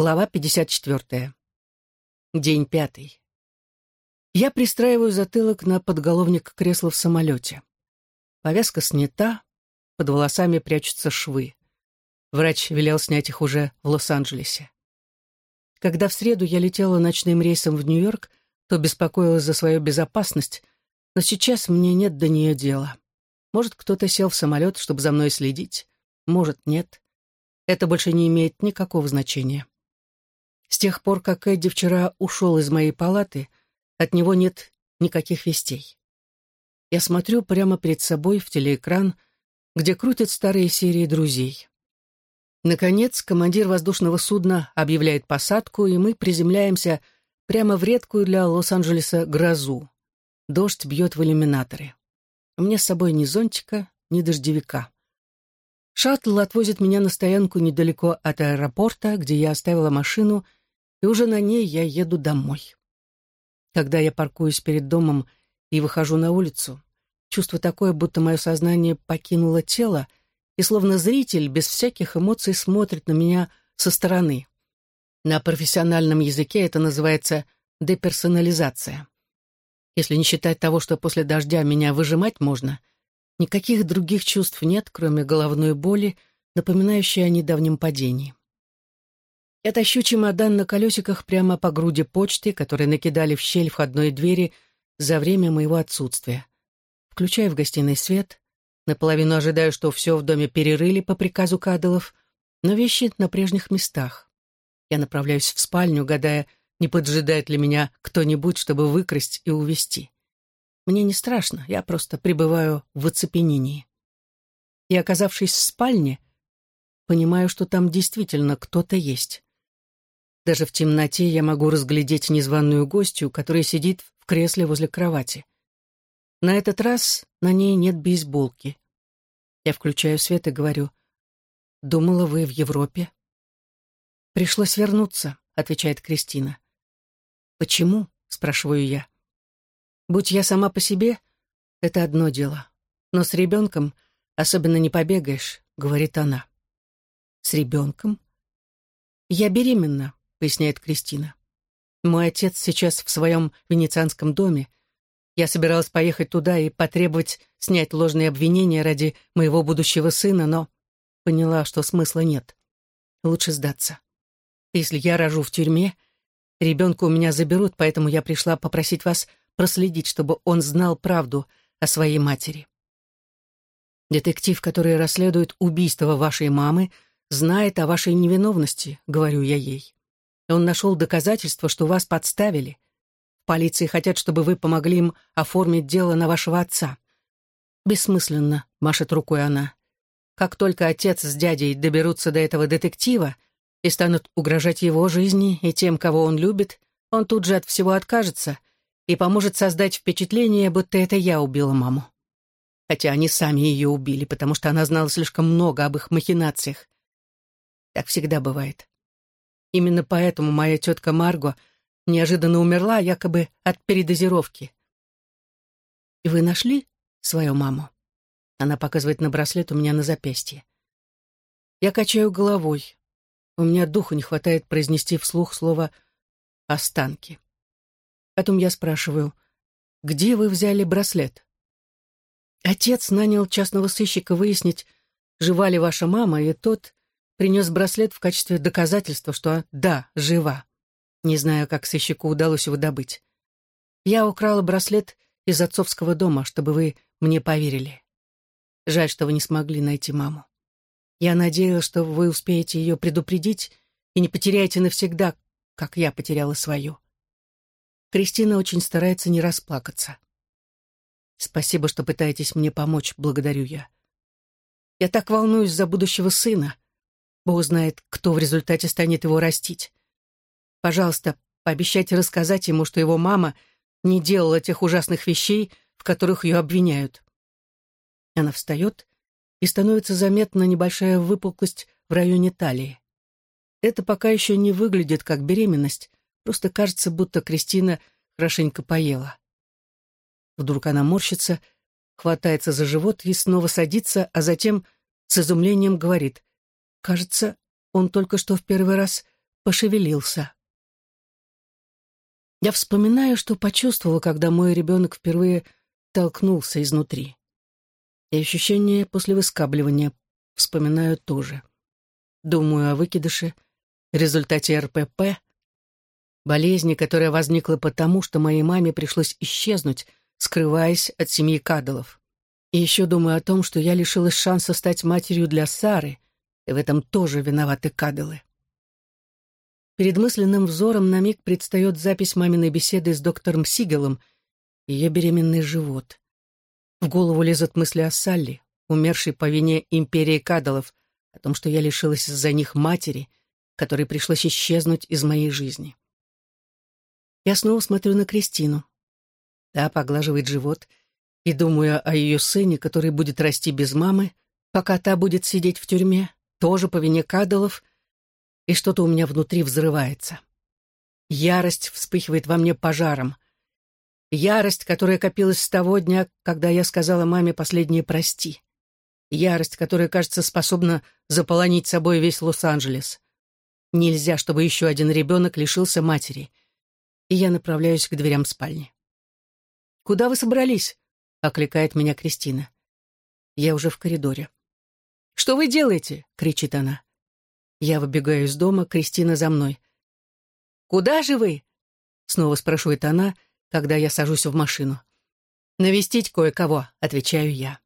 Глава 54. День пятый. Я пристраиваю затылок на подголовник кресла в самолете. Повязка снята, под волосами прячутся швы. Врач велел снять их уже в Лос-Анджелесе. Когда в среду я летела ночным рейсом в Нью-Йорк, то беспокоилась за свою безопасность, но сейчас мне нет до нее дела. Может, кто-то сел в самолет, чтобы за мной следить, может, нет. Это больше не имеет никакого значения. С тех пор, как Эдди вчера ушел из моей палаты, от него нет никаких вестей. Я смотрю прямо перед собой в телеэкран, где крутят старые серии друзей. Наконец, командир воздушного судна объявляет посадку, и мы приземляемся прямо в редкую для Лос-Анджелеса грозу. Дождь бьет в иллюминаторы. У меня с собой ни зонтика, ни дождевика. Шаттл отвозит меня на стоянку недалеко от аэропорта, где я оставила машину — и уже на ней я еду домой. Когда я паркуюсь перед домом и выхожу на улицу, чувство такое, будто мое сознание покинуло тело, и словно зритель без всяких эмоций смотрит на меня со стороны. На профессиональном языке это называется деперсонализация. Если не считать того, что после дождя меня выжимать можно, никаких других чувств нет, кроме головной боли, напоминающей о недавнем падении. Я тащу чемодан на колесиках прямо по груди почты, которые накидали в щель входной двери за время моего отсутствия. Включаю в гостиной свет, наполовину ожидаю, что все в доме перерыли по приказу Кадылов, но вещи на прежних местах. Я направляюсь в спальню, гадая, не поджидает ли меня кто-нибудь, чтобы выкрасть и увести. Мне не страшно, я просто пребываю в оцепенении. И, оказавшись в спальне, понимаю, что там действительно кто-то есть. Даже в темноте я могу разглядеть незваную гостью, которая сидит в кресле возле кровати. На этот раз на ней нет бейсболки. Я включаю свет и говорю, «Думала, вы в Европе?» «Пришлось вернуться», — отвечает Кристина. «Почему?» — спрашиваю я. «Будь я сама по себе, это одно дело. Но с ребенком особенно не побегаешь», — говорит она. «С ребенком?» «Я беременна», — поясняет Кристина. «Мой отец сейчас в своем венецианском доме. Я собиралась поехать туда и потребовать снять ложные обвинения ради моего будущего сына, но поняла, что смысла нет. Лучше сдаться. Если я рожу в тюрьме, ребенка у меня заберут, поэтому я пришла попросить вас проследить, чтобы он знал правду о своей матери. Детектив, который расследует убийство вашей мамы, знает о вашей невиновности, говорю я ей. Он нашел доказательства, что вас подставили. Полиции хотят, чтобы вы помогли им оформить дело на вашего отца. Бессмысленно, машет рукой она. Как только отец с дядей доберутся до этого детектива и станут угрожать его жизни и тем, кого он любит, он тут же от всего откажется и поможет создать впечатление, будто это я убила маму. Хотя они сами ее убили, потому что она знала слишком много об их махинациях. Так всегда бывает. Именно поэтому моя тетка Марго неожиданно умерла, якобы от передозировки. «И вы нашли свою маму?» Она показывает на браслет у меня на запястье. Я качаю головой. У меня духу не хватает произнести вслух слово «останки». Потом я спрашиваю, «Где вы взяли браслет?» Отец нанял частного сыщика выяснить, жива ли ваша мама, и тот принес браслет в качестве доказательства, что да, жива. Не знаю, как сыщику удалось его добыть. Я украла браслет из отцовского дома, чтобы вы мне поверили. Жаль, что вы не смогли найти маму. Я надеялась, что вы успеете ее предупредить и не потеряете навсегда, как я потеряла свою. Кристина очень старается не расплакаться. Спасибо, что пытаетесь мне помочь, благодарю я. Я так волнуюсь за будущего сына. Бог знает, кто в результате станет его растить. Пожалуйста, пообещайте рассказать ему, что его мама не делала тех ужасных вещей, в которых ее обвиняют. Она встает, и становится заметна небольшая выпуклость в районе талии. Это пока еще не выглядит как беременность, просто кажется, будто Кристина хорошенько поела. Вдруг она морщится, хватается за живот и снова садится, а затем с изумлением говорит. Кажется, он только что в первый раз пошевелился. Я вспоминаю, что почувствовала, когда мой ребенок впервые толкнулся изнутри. И ощущение после выскабливания вспоминаю тоже. Думаю о выкидыше, результате РПП, болезни, которая возникла потому, что моей маме пришлось исчезнуть, скрываясь от семьи Кадалов. И еще думаю о том, что я лишилась шанса стать матерью для Сары, и в этом тоже виноваты Кадалы. Перед мысленным взором на миг предстает запись маминой беседы с доктором Сигелом ее беременный живот. В голову лезут мысли о Салли, умершей по вине империи Кадалов, о том, что я лишилась из-за них матери, которой пришлось исчезнуть из моей жизни. Я снова смотрю на Кристину. Та поглаживает живот и думаю о ее сыне, который будет расти без мамы, пока та будет сидеть в тюрьме, тоже по вине Кадалов — и что-то у меня внутри взрывается. Ярость вспыхивает во мне пожаром. Ярость, которая копилась с того дня, когда я сказала маме последнее «прости». Ярость, которая, кажется, способна заполонить собой весь Лос-Анджелес. Нельзя, чтобы еще один ребенок лишился матери. И я направляюсь к дверям спальни. «Куда вы собрались?» — окликает меня Кристина. Я уже в коридоре. «Что вы делаете?» — кричит она. Я выбегаю из дома, Кристина за мной. «Куда же вы?» — снова спрашивает она, когда я сажусь в машину. «Навестить кое-кого», — отвечаю я.